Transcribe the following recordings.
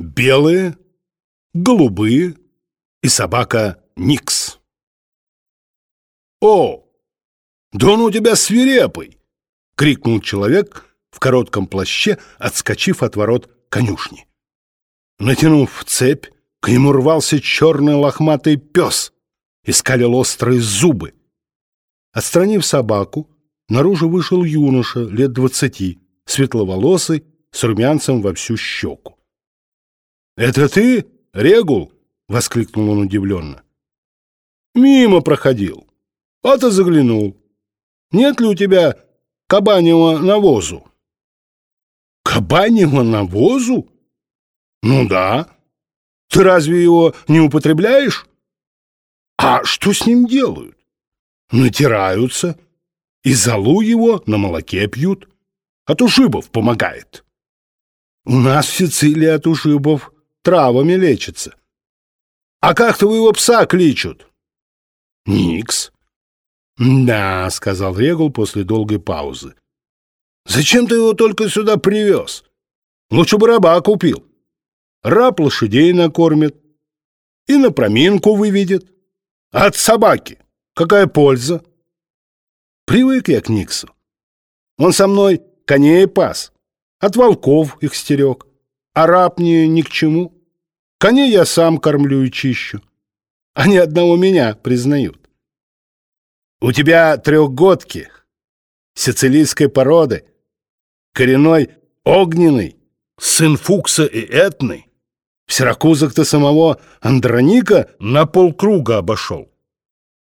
белые, голубые и собака Никс. «О, да он у тебя свирепый!» — крикнул человек в коротком плаще, отскочив от ворот конюшни. Натянув цепь, к нему рвался черный лохматый пес и скалил острые зубы. Отстранив собаку, наружу вышел юноша лет двадцати, светловолосый, с румянцем во всю щеку. «Это ты, Регул?» — воскликнул он удивленно. «Мимо проходил. А ты заглянул. Нет ли у тебя кабаньего навозу?» «Кабаньего навозу? Ну да. Ты разве его не употребляешь? А что с ним делают? Натираются и залу его на молоке пьют. От ушибов помогает. У нас в Сицилии от ушибов травами лечится. А как твоего пса кличут? Никс. Да, сказал Регул после долгой паузы. Зачем ты его только сюда привез? Лучше бы раба купил. Раб лошадей накормит и на проминку выведет. А от собаки какая польза? Привык я к Никсу. Он со мной коней пас, от волков их стерег, а раб мне ни к чему. Коней я сам кормлю и чищу. Они одного меня признают. У тебя трехгодки, сицилийской породы, коренной огненный, сын Фукса и Этны. В Сиракузах ты самого Андроника на полкруга обошел.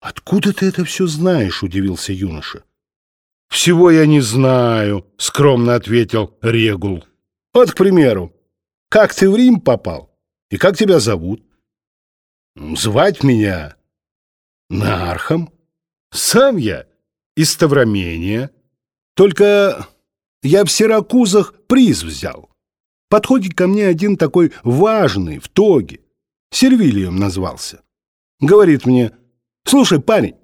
«Откуда ты это все знаешь?» — удивился юноша. «Всего я не знаю», — скромно ответил Регул. «Вот, к примеру, как ты в Рим попал и как тебя зовут?» «Звать меня Нархом. Сам я из Ставромения. Только я в Сиракузах приз взял. Подходит ко мне один такой важный в тоге. Сервилием назвался. Говорит мне, слушай, парень,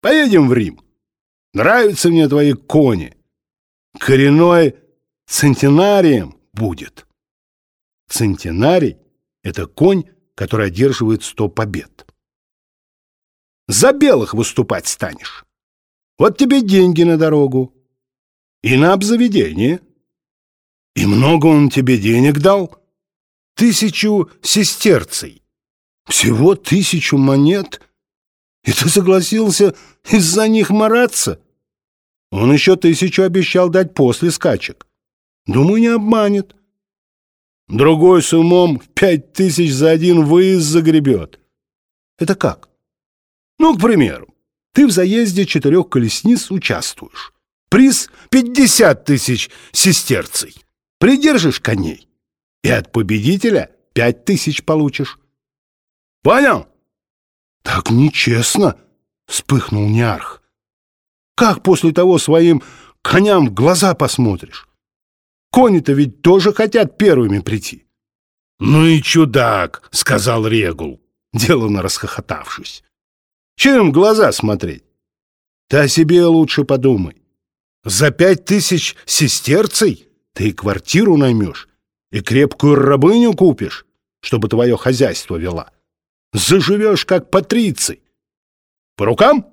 поедем в Рим. Нравятся мне твои кони. Коренной центенарием будет. Центенарий — это конь, который одерживает сто побед. За белых выступать станешь. Вот тебе деньги на дорогу и на обзаведение. И много он тебе денег дал? Тысячу сестерций. Всего тысячу монет — и ты согласился из-за них мараться? Он еще тысячу обещал дать после скачек. Думаю, не обманет. Другой с умом пять тысяч за один выезд загребет. Это как? Ну, к примеру, ты в заезде четырех колесниц участвуешь. Приз — пятьдесят тысяч сестерций. Придержишь коней, и от победителя пять тысяч получишь. Понял? «Так нечестно!» — вспыхнул Неарх. «Как после того своим коням в глаза посмотришь? Кони-то ведь тоже хотят первыми прийти». «Ну и чудак!» — сказал Регул, деланно расхохотавшись. «Чем глаза смотреть? Ты о себе лучше подумай. За пять тысяч сестерцей ты и квартиру наймешь, и крепкую рабыню купишь, чтобы твое хозяйство вела» заживешь, как патриций. По рукам?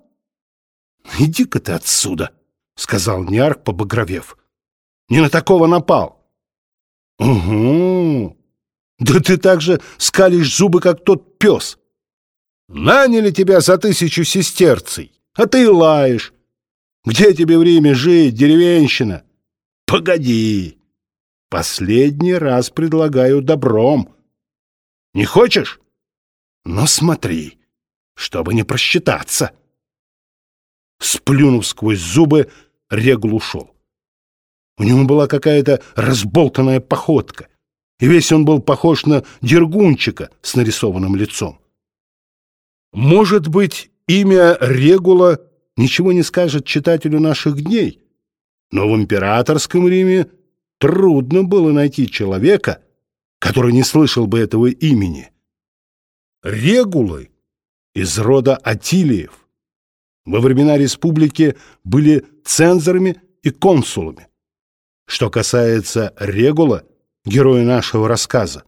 Иди-ка ты отсюда, — сказал Ниарк, побагровев. Не на такого напал. Угу. Да ты так же скалишь зубы, как тот пес. Наняли тебя за тысячу сестерций, а ты лаешь. Где тебе время жить, деревенщина? Погоди. Последний раз предлагаю добром. Не хочешь? Но смотри, чтобы не просчитаться. Сплюнув сквозь зубы, Регул ушел. У него была какая-то разболтанная походка, и весь он был похож на дергунчика с нарисованным лицом. Может быть, имя Регула ничего не скажет читателю наших дней, но в императорском Риме трудно было найти человека, который не слышал бы этого имени регулы из рода Атилиев. Во времена республики были цензорами и консулами. Что касается Регула, героя нашего рассказа,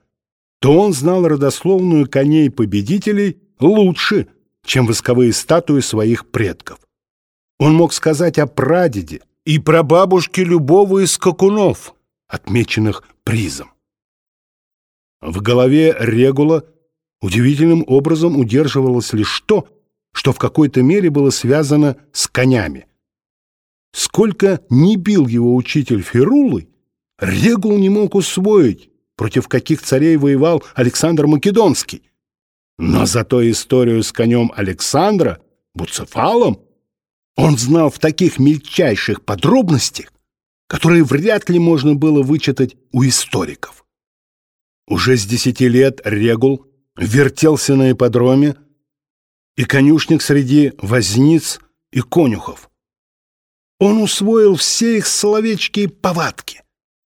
то он знал родословную коней-победителей лучше, чем восковые статуи своих предков. Он мог сказать о прадеде и прабабушке любого из скакунов, отмеченных призом. В голове Регула удивительным образом удерживалось лишь то, что в какой-то мере было связано с конями. Сколько не бил его учитель Ферулы, Регул не мог усвоить, против каких царей воевал Александр Македонский. Но зато историю с конем Александра, Буцефалом, он знал в таких мельчайших подробностях, которые вряд ли можно было вычитать у историков. Уже с десяти лет Регул вертелся на ипподроме и конюшник среди возниц и конюхов. Он усвоил все их словечки и повадки.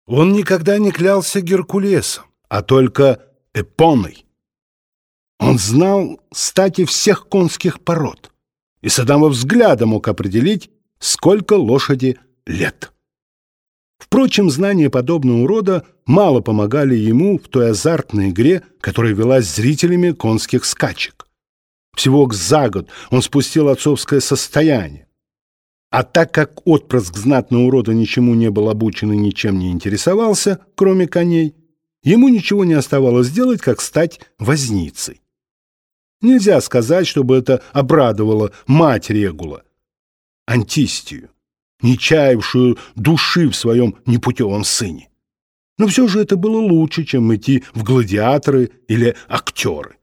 Он никогда не клялся Геркулесом, а только Эпоной. Он знал стати всех конских пород и с одного взгляда мог определить, сколько лошади лет. Впрочем, знания подобного рода мало помогали ему в той азартной игре, которая велась зрителями конских скачек. Всего за год он спустил отцовское состояние. А так как отпрыск знатного рода ничему не был обучен и ничем не интересовался, кроме коней, ему ничего не оставалось делать, как стать возницей. Нельзя сказать, чтобы это обрадовало мать Регула, Антистию, не чаявшую души в своем непутевом сыне. Но все же это было лучше, чем идти в гладиаторы или актеры.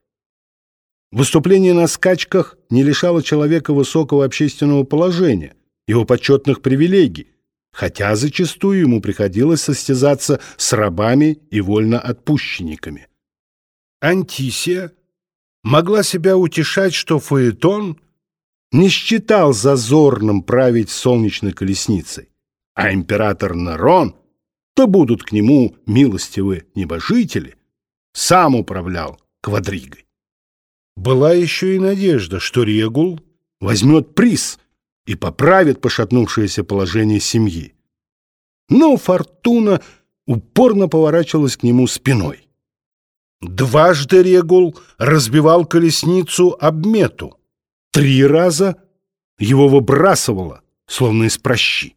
Выступление на скачках не лишало человека высокого общественного положения, его почетных привилегий, хотя зачастую ему приходилось состязаться с рабами и вольноотпущенниками. Антисия могла себя утешать, что Фаэтон не считал зазорным править солнечной колесницей, а император Нерон, то будут к нему милостивы небожители, сам управлял квадригой. Была еще и надежда, что Регул возьмет приз и поправит пошатнувшееся положение семьи. Но Фортуна упорно поворачивалась к нему спиной. Дважды Регул разбивал колесницу об мету. Три раза его выбрасывало, словно из прощи.